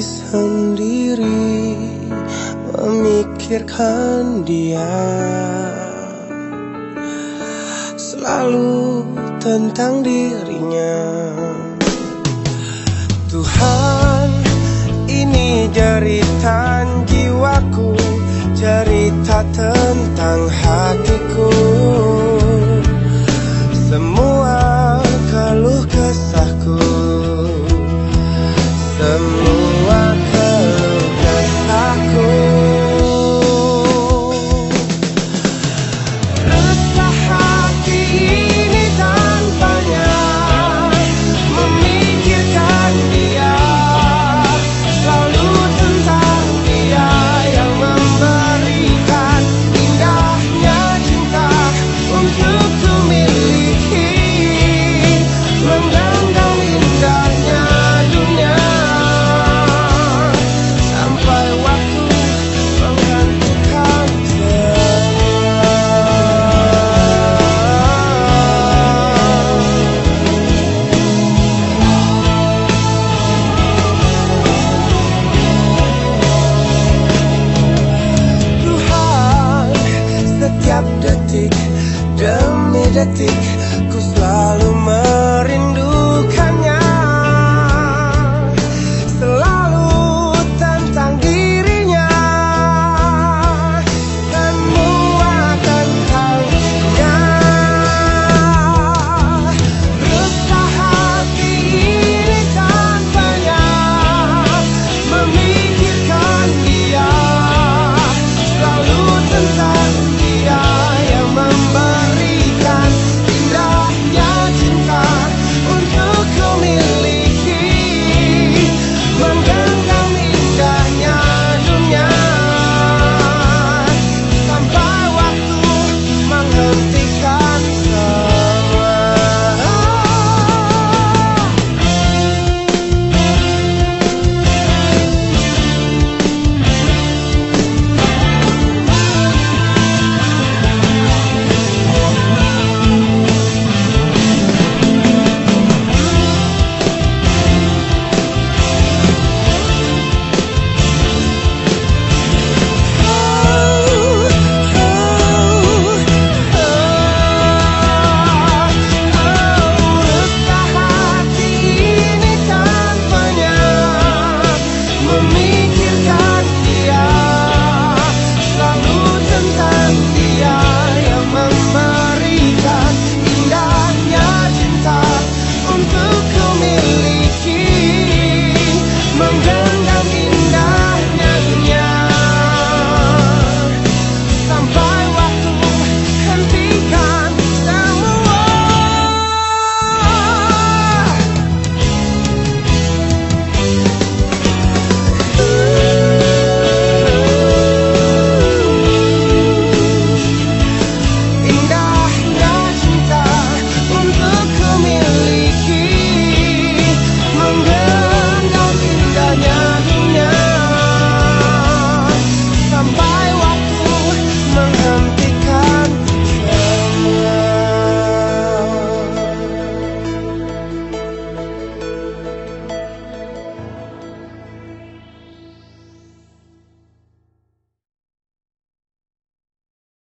sendiri memikirkan dia. Selalu tentang dirinya. Tuhan ini jeritan jiwaku Cerita tentang hatiku. Semua detik ku selalu